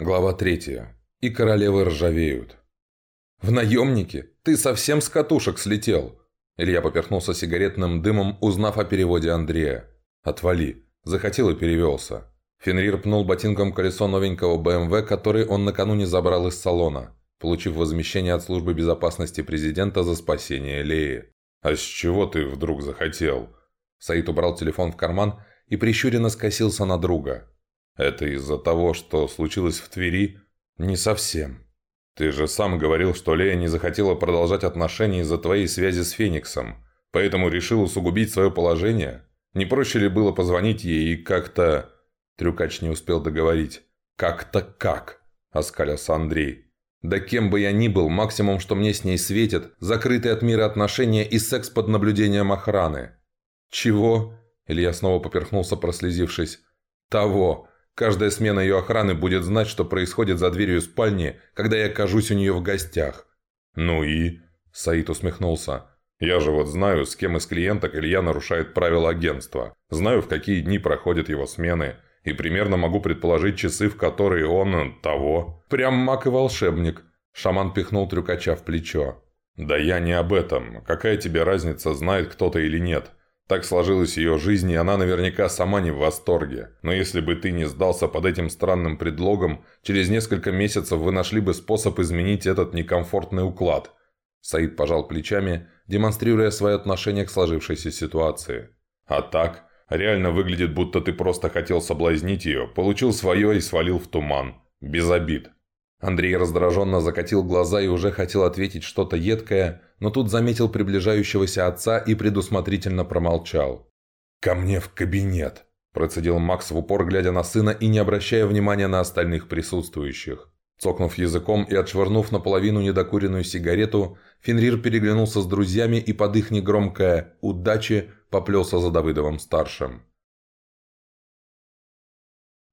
Глава третья. И королевы ржавеют. «В наемнике? Ты совсем с катушек слетел?» Илья поперхнулся сигаретным дымом, узнав о переводе Андрея. «Отвали». Захотел и перевелся. Фенрир пнул ботинком колесо новенького БМВ, который он накануне забрал из салона, получив возмещение от службы безопасности президента за спасение Леи. «А с чего ты вдруг захотел?» Саид убрал телефон в карман и прищуренно скосился на друга. Это из-за того, что случилось в Твери? Не совсем. Ты же сам говорил, что Лея не захотела продолжать отношения из-за твоей связи с Фениксом, поэтому решил усугубить свое положение? Не проще ли было позвонить ей и как-то...» Трюкач не успел договорить. «Как-то как?» – оскалился Андрей. «Да кем бы я ни был, максимум, что мне с ней светит, закрытые от мира отношения и секс под наблюдением охраны». «Чего?» – Илья снова поперхнулся, прослезившись. «Того. Каждая смена ее охраны будет знать, что происходит за дверью спальни, когда я окажусь у нее в гостях». «Ну и?» – Саид усмехнулся. «Я же вот знаю, с кем из клиенток Илья нарушает правила агентства. Знаю, в какие дни проходят его смены. И примерно могу предположить часы, в которые он... того. Прям маг и волшебник». Шаман пихнул трюкача в плечо. «Да я не об этом. Какая тебе разница, знает кто-то или нет? Так сложилась ее жизнь, и она наверняка сама не в восторге. Но если бы ты не сдался под этим странным предлогом, через несколько месяцев вы нашли бы способ изменить этот некомфортный уклад. Саид пожал плечами, демонстрируя свое отношение к сложившейся ситуации. А так, реально выглядит, будто ты просто хотел соблазнить ее, получил свое и свалил в туман. Без обид. Андрей раздраженно закатил глаза и уже хотел ответить что-то едкое, но тут заметил приближающегося отца и предусмотрительно промолчал. «Ко мне в кабинет», – процедил Макс в упор, глядя на сына и не обращая внимания на остальных присутствующих. Цокнув языком и отшвырнув наполовину недокуренную сигарету, Фенрир переглянулся с друзьями и под их негромкое «удачи» поплелся за Давыдовым-старшим.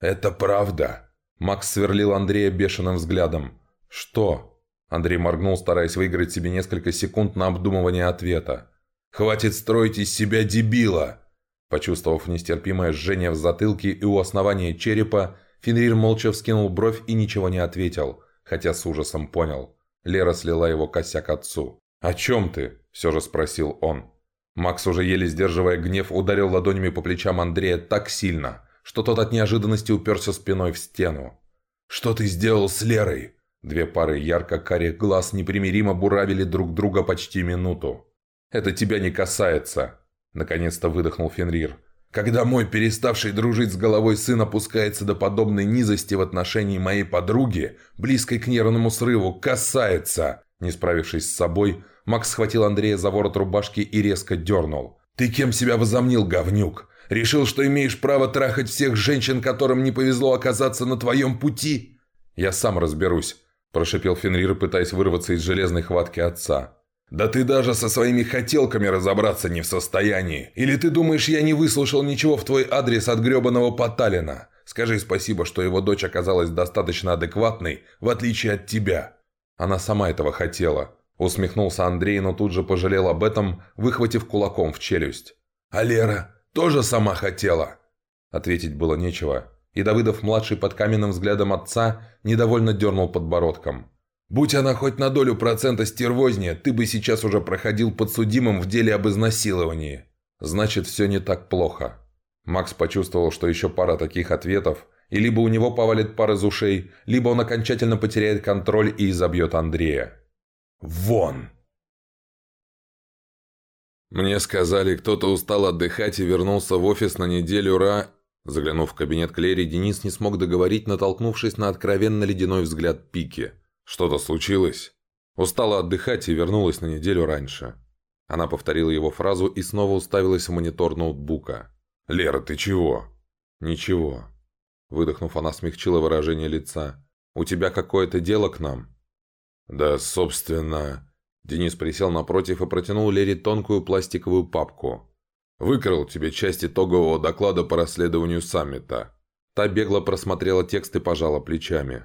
«Это правда», Макс сверлил Андрея бешеным взглядом. «Что?» Андрей моргнул, стараясь выиграть себе несколько секунд на обдумывание ответа. «Хватит строить из себя дебила!» Почувствовав нестерпимое жжение в затылке и у основания черепа, Фенрир молча вскинул бровь и ничего не ответил, хотя с ужасом понял. Лера слила его косяк отцу. «О чем ты?» – все же спросил он. Макс, уже еле сдерживая гнев, ударил ладонями по плечам Андрея так сильно, что тот от неожиданности уперся спиной в стену. «Что ты сделал с Лерой?» Две пары ярко-карих глаз непримиримо буравили друг друга почти минуту. «Это тебя не касается», — наконец-то выдохнул Фенрир. «Когда мой переставший дружить с головой сын опускается до подобной низости в отношении моей подруги, близкой к нервному срыву, касается!» Не справившись с собой, Макс схватил Андрея за ворот рубашки и резко дернул. «Ты кем себя возомнил, говнюк? Решил, что имеешь право трахать всех женщин, которым не повезло оказаться на твоем пути?» «Я сам разберусь», – прошипел Фенрир, пытаясь вырваться из железной хватки отца. «Да ты даже со своими хотелками разобраться не в состоянии. Или ты думаешь, я не выслушал ничего в твой адрес от гребаного Поталина? Скажи спасибо, что его дочь оказалась достаточно адекватной, в отличие от тебя». Она сама этого хотела. Усмехнулся Андрей, но тут же пожалел об этом, выхватив кулаком в челюсть. «А Лера? тоже сама хотела?» Ответить было нечего, и Давыдов-младший под каменным взглядом отца недовольно дернул подбородком. «Будь она хоть на долю процента стервознее, ты бы сейчас уже проходил подсудимым в деле об изнасиловании. Значит, все не так плохо». Макс почувствовал, что еще пара таких ответов, и либо у него повалит пар из ушей, либо он окончательно потеряет контроль и изобьет Андрея. «Вон!» Мне сказали, кто-то устал отдыхать и вернулся в офис на неделю ра... Заглянув в кабинет Клери, Денис не смог договорить, натолкнувшись на откровенно ледяной взгляд Пики. Что-то случилось? Устала отдыхать и вернулась на неделю раньше. Она повторила его фразу и снова уставилась в монитор ноутбука. «Лера, ты чего?» «Ничего». Выдохнув, она смягчила выражение лица. «У тебя какое-то дело к нам?» «Да, собственно...» Денис присел напротив и протянул Лере тонкую пластиковую папку. «Выкрал тебе часть итогового доклада по расследованию саммита». Та бегло просмотрела текст и пожала плечами.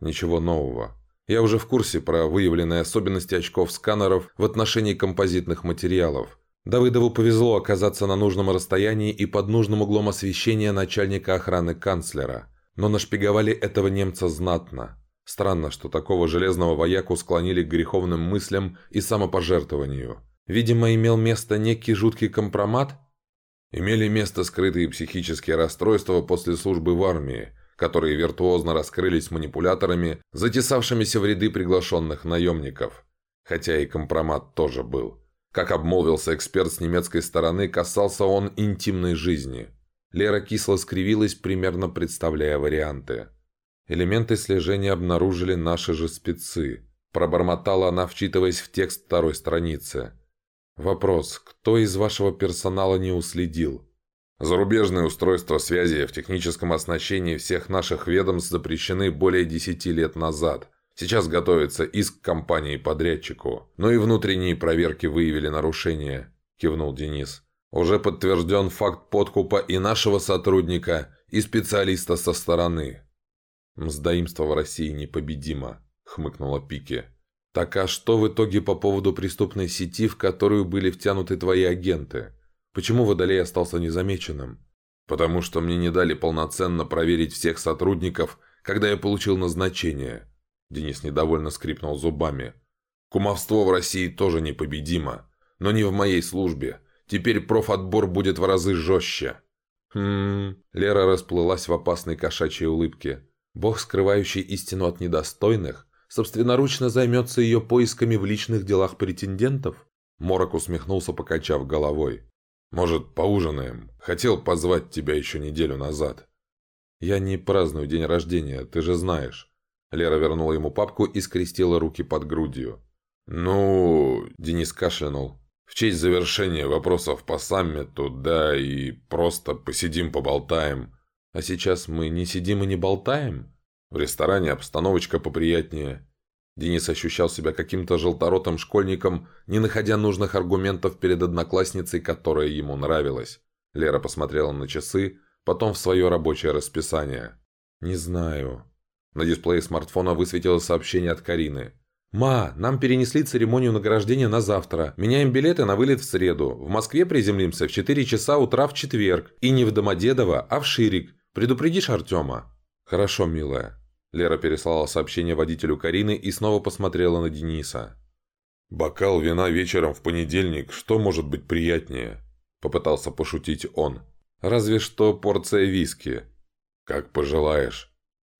«Ничего нового. Я уже в курсе про выявленные особенности очков сканеров в отношении композитных материалов. Давыдову повезло оказаться на нужном расстоянии и под нужным углом освещения начальника охраны канцлера. Но нашпиговали этого немца знатно. Странно, что такого железного вояку склонили к греховным мыслям и самопожертвованию. Видимо, имел место некий жуткий компромат? Имели место скрытые психические расстройства после службы в армии, которые виртуозно раскрылись манипуляторами, затесавшимися в ряды приглашенных наемников. Хотя и компромат тоже был. Как обмолвился эксперт с немецкой стороны, касался он интимной жизни. Лера кисло скривилась, примерно представляя варианты. Элементы слежения обнаружили наши же спецы. Пробормотала она, вчитываясь в текст второй страницы. Вопрос. Кто из вашего персонала не уследил? Зарубежные устройства связи в техническом оснащении всех наших ведомств запрещены более 10 лет назад. Сейчас готовится иск компании-подрядчику. Но и внутренние проверки выявили нарушения, кивнул Денис. Уже подтвержден факт подкупа и нашего сотрудника, и специалиста со стороны. «Мздоимство в России непобедимо», — хмыкнула Пики. «Так а что в итоге по поводу преступной сети, в которую были втянуты твои агенты? Почему Водолей остался незамеченным?» «Потому что мне не дали полноценно проверить всех сотрудников, когда я получил назначение». Денис недовольно скрипнул зубами. «Кумовство в России тоже непобедимо, но не в моей службе. Теперь профотбор будет в разы жестче». «Хм...» Лера расплылась в опасной кошачьей улыбке. Бог, скрывающий истину от недостойных, собственноручно займется ее поисками в личных делах претендентов? Морок усмехнулся, покачав головой. «Может, поужинаем? Хотел позвать тебя еще неделю назад». «Я не праздную день рождения, ты же знаешь». Лера вернула ему папку и скрестила руки под грудью. «Ну...» – Денис кашлянул. «В честь завершения вопросов по саммиту, да, и просто посидим поболтаем. А сейчас мы не сидим и не болтаем? В ресторане обстановочка поприятнее. Денис ощущал себя каким-то желторотым школьником, не находя нужных аргументов перед одноклассницей, которая ему нравилась. Лера посмотрела на часы, потом в свое рабочее расписание. «Не знаю». На дисплее смартфона высветилось сообщение от Карины. «Ма, нам перенесли церемонию награждения на завтра. Меняем билеты на вылет в среду. В Москве приземлимся в 4 часа утра в четверг. И не в Домодедово, а в Ширик. Предупредишь Артема?» «Хорошо, милая». Лера переслала сообщение водителю Карины и снова посмотрела на Дениса. «Бокал вина вечером в понедельник, что может быть приятнее?» Попытался пошутить он. «Разве что порция виски». «Как пожелаешь».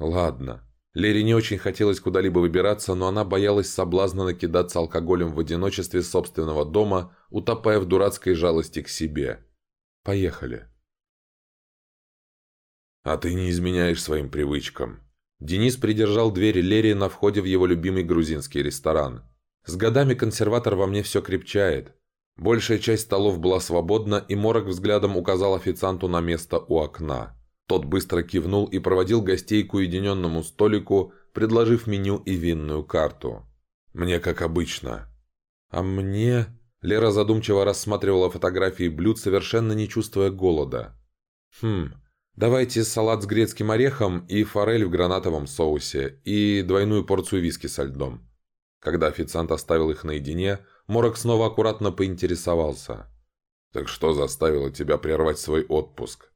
«Ладно». Лере не очень хотелось куда-либо выбираться, но она боялась соблазна накидаться алкоголем в одиночестве собственного дома, утопая в дурацкой жалости к себе. «Поехали». «А ты не изменяешь своим привычкам». Денис придержал дверь Лерии на входе в его любимый грузинский ресторан. «С годами консерватор во мне все крепчает». Большая часть столов была свободна, и Морок взглядом указал официанту на место у окна. Тот быстро кивнул и проводил гостей к уединенному столику, предложив меню и винную карту. «Мне как обычно». «А мне...» Лера задумчиво рассматривала фотографии блюд, совершенно не чувствуя голода. «Хм, Давайте салат с грецким орехом и форель в гранатовом соусе, и двойную порцию виски со льдом. Когда официант оставил их наедине, Морок снова аккуратно поинтересовался. «Так что заставило тебя прервать свой отпуск?»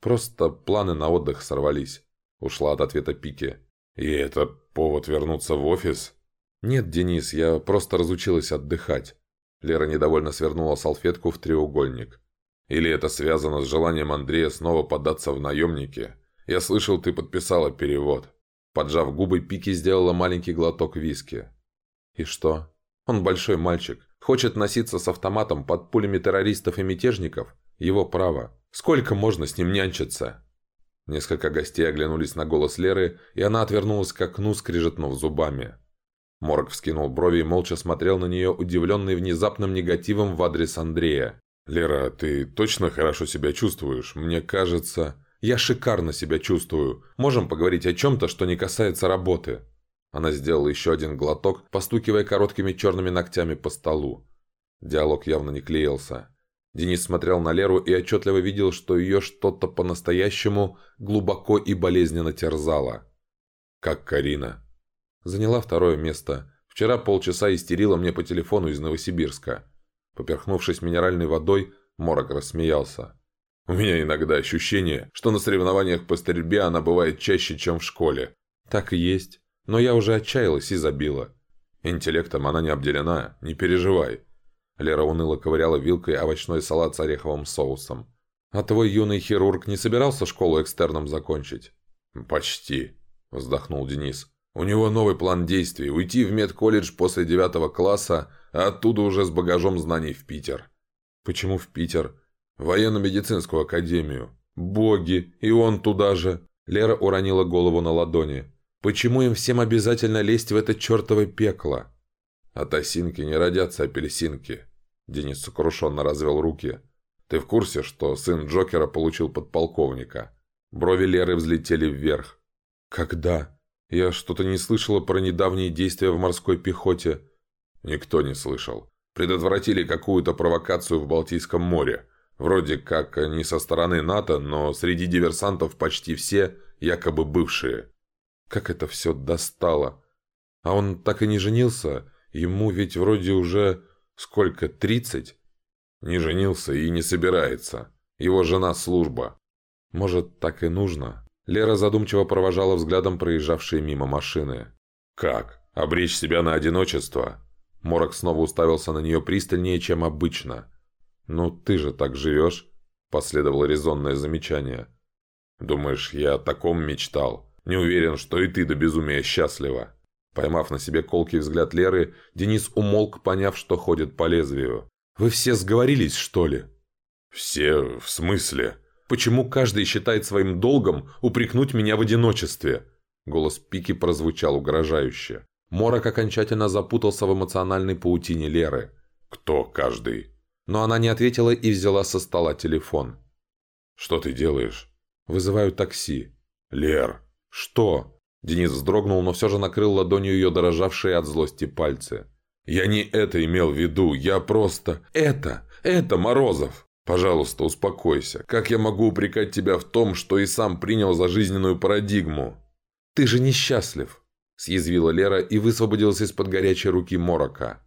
«Просто планы на отдых сорвались», – ушла от ответа Пики. «И это повод вернуться в офис?» «Нет, Денис, я просто разучилась отдыхать». Лера недовольно свернула салфетку в треугольник. Или это связано с желанием Андрея снова податься в наемники? Я слышал, ты подписала перевод». Поджав губы, Пики сделала маленький глоток виски. «И что? Он большой мальчик. Хочет носиться с автоматом под пулями террористов и мятежников? Его право. Сколько можно с ним нянчиться?» Несколько гостей оглянулись на голос Леры, и она отвернулась к окну, скрижетнув зубами. Морг вскинул брови и молча смотрел на нее, удивленный внезапным негативом в адрес Андрея. «Лера, ты точно хорошо себя чувствуешь? Мне кажется...» «Я шикарно себя чувствую. Можем поговорить о чем-то, что не касается работы». Она сделала еще один глоток, постукивая короткими черными ногтями по столу. Диалог явно не клеился. Денис смотрел на Леру и отчетливо видел, что ее что-то по-настоящему глубоко и болезненно терзало. «Как Карина?» Заняла второе место. Вчера полчаса истерила мне по телефону из Новосибирска. Поперхнувшись минеральной водой, Морок рассмеялся. У меня иногда ощущение, что на соревнованиях по стрельбе она бывает чаще, чем в школе. Так и есть. Но я уже отчаялась и забила. Интеллектом она не обделена, не переживай. Лера уныло ковыряла вилкой овощной салат с ореховым соусом. «А твой юный хирург не собирался школу экстерном закончить?» «Почти», – вздохнул Денис. «У него новый план действий – уйти в медколледж после девятого класса, а оттуда уже с багажом знаний в Питер». «Почему в Питер?» «Военно-медицинскую академию». «Боги! И он туда же!» Лера уронила голову на ладони. «Почему им всем обязательно лезть в это чертово пекло?» «От осинки не родятся апельсинки», – Денис сокрушенно развел руки. «Ты в курсе, что сын Джокера получил подполковника?» Брови Леры взлетели вверх. «Когда? Я что-то не слышала про недавние действия в морской пехоте». «Никто не слышал. Предотвратили какую-то провокацию в Балтийском море. Вроде как не со стороны НАТО, но среди диверсантов почти все якобы бывшие». «Как это все достало? А он так и не женился?» Ему ведь вроде уже... сколько, тридцать? Не женился и не собирается. Его жена служба. Может, так и нужно? Лера задумчиво провожала взглядом проезжавшие мимо машины. «Как? Обречь себя на одиночество?» Морок снова уставился на нее пристальнее, чем обычно. «Ну, ты же так живешь?» Последовало резонное замечание. «Думаешь, я о таком мечтал? Не уверен, что и ты до безумия счастлива». Поймав на себе колкий взгляд Леры, Денис умолк, поняв, что ходит по лезвию. «Вы все сговорились, что ли?» «Все? В смысле?» «Почему каждый считает своим долгом упрекнуть меня в одиночестве?» Голос Пики прозвучал угрожающе. Морок окончательно запутался в эмоциональной паутине Леры. «Кто каждый?» Но она не ответила и взяла со стола телефон. «Что ты делаешь?» «Вызываю такси». «Лер!» «Что?» Денис вздрогнул, но все же накрыл ладонью ее дорожавшие от злости пальцы. «Я не это имел в виду, я просто... Это! Это Морозов! Пожалуйста, успокойся. Как я могу упрекать тебя в том, что и сам принял за жизненную парадигму?» «Ты же несчастлив!» – съязвила Лера и высвободилась из-под горячей руки Морока.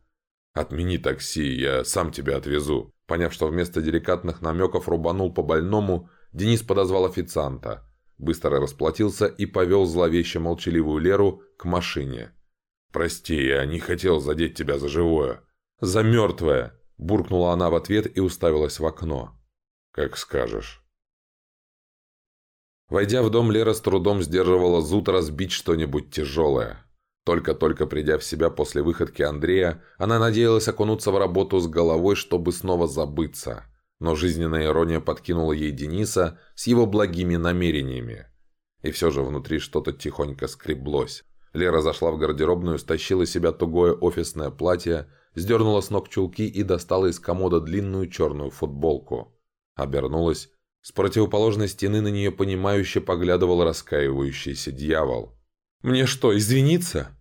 «Отмени такси, я сам тебя отвезу». Поняв, что вместо деликатных намеков рубанул по больному, Денис подозвал официанта – Быстро расплатился и повел зловеще молчаливую Леру к машине. «Прости, я не хотел задеть тебя за живое». «За мертвое!» – буркнула она в ответ и уставилась в окно. «Как скажешь». Войдя в дом, Лера с трудом сдерживала зуд разбить что-нибудь тяжелое. Только-только придя в себя после выходки Андрея, она надеялась окунуться в работу с головой, чтобы снова забыться – но жизненная ирония подкинула ей Дениса с его благими намерениями. И все же внутри что-то тихонько скреблось. Лера зашла в гардеробную, стащила себя тугое офисное платье, сдернула с ног чулки и достала из комода длинную черную футболку. Обернулась. С противоположной стены на нее понимающе поглядывал раскаивающийся дьявол. «Мне что, извиниться?»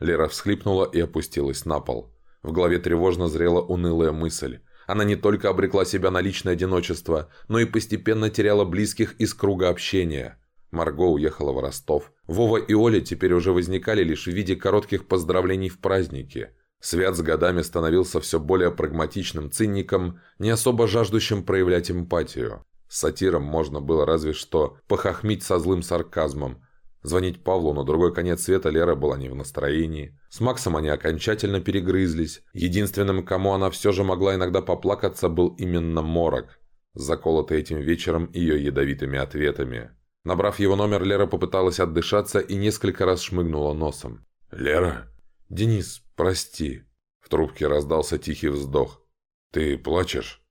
Лера всхлипнула и опустилась на пол. В голове тревожно зрела унылая мысль. Она не только обрекла себя на личное одиночество, но и постепенно теряла близких из круга общения. Марго уехала в Ростов. Вова и Оля теперь уже возникали лишь в виде коротких поздравлений в празднике. Свят с годами становился все более прагматичным циником, не особо жаждущим проявлять эмпатию. С сатиром можно было разве что похохмить со злым сарказмом, Звонить Павлу на другой конец света Лера была не в настроении. С Максом они окончательно перегрызлись. Единственным, кому она все же могла иногда поплакаться, был именно Морок, заколотый этим вечером ее ядовитыми ответами. Набрав его номер, Лера попыталась отдышаться и несколько раз шмыгнула носом. «Лера?» «Денис, прости». В трубке раздался тихий вздох. «Ты плачешь?»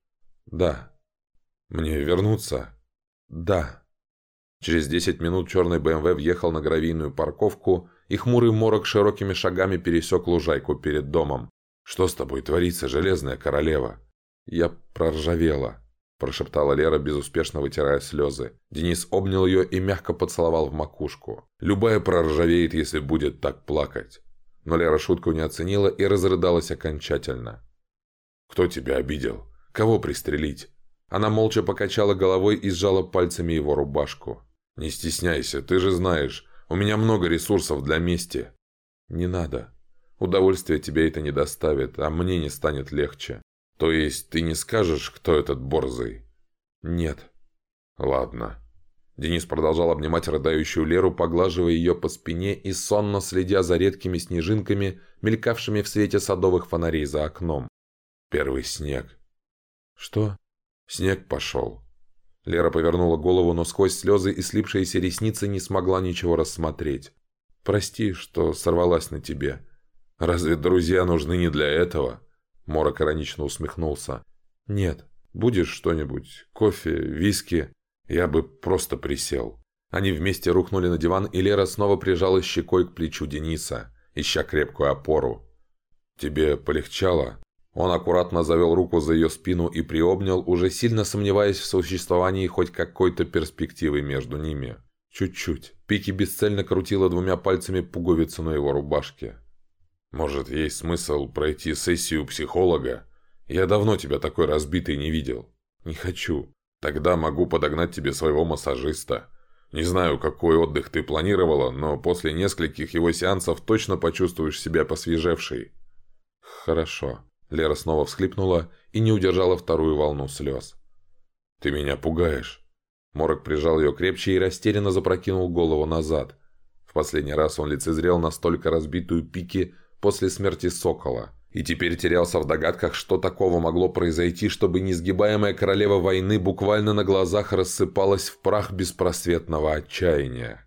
«Да». «Мне вернуться?» «Да». Через 10 минут черный БМВ въехал на гравийную парковку, и хмурый морок широкими шагами пересек лужайку перед домом. «Что с тобой творится, железная королева?» «Я проржавела», – прошептала Лера, безуспешно вытирая слезы. Денис обнял ее и мягко поцеловал в макушку. «Любая проржавеет, если будет так плакать». Но Лера шутку не оценила и разрыдалась окончательно. «Кто тебя обидел? Кого пристрелить?» Она молча покачала головой и сжала пальцами его рубашку. «Не стесняйся, ты же знаешь, у меня много ресурсов для мести». «Не надо. Удовольствие тебе это не доставит, а мне не станет легче». «То есть ты не скажешь, кто этот борзый?» «Нет». Ладно. Денис продолжал обнимать рыдающую Леру, поглаживая ее по спине и сонно следя за редкими снежинками, мелькавшими в свете садовых фонарей за окном. Первый снег. Что? Снег пошел. Лера повернула голову, но сквозь слезы и слипшиеся ресницы не смогла ничего рассмотреть. «Прости, что сорвалась на тебе. Разве друзья нужны не для этого?» Морок иронично усмехнулся. «Нет. Будешь что-нибудь? Кофе? Виски?» Я бы просто присел. Они вместе рухнули на диван, и Лера снова прижалась щекой к плечу Дениса, ища крепкую опору. «Тебе полегчало?» Он аккуратно завел руку за ее спину и приобнял, уже сильно сомневаясь в существовании хоть какой-то перспективы между ними. Чуть-чуть. Пики бесцельно крутила двумя пальцами пуговицу на его рубашке. «Может, есть смысл пройти сессию психолога? Я давно тебя такой разбитый не видел. Не хочу. Тогда могу подогнать тебе своего массажиста. Не знаю, какой отдых ты планировала, но после нескольких его сеансов точно почувствуешь себя посвежевшей». «Хорошо». Лера снова всхлипнула и не удержала вторую волну слез. «Ты меня пугаешь». Морок прижал ее крепче и растерянно запрокинул голову назад. В последний раз он лицезрел настолько разбитую пики после смерти Сокола. И теперь терялся в догадках, что такого могло произойти, чтобы несгибаемая королева войны буквально на глазах рассыпалась в прах беспросветного отчаяния.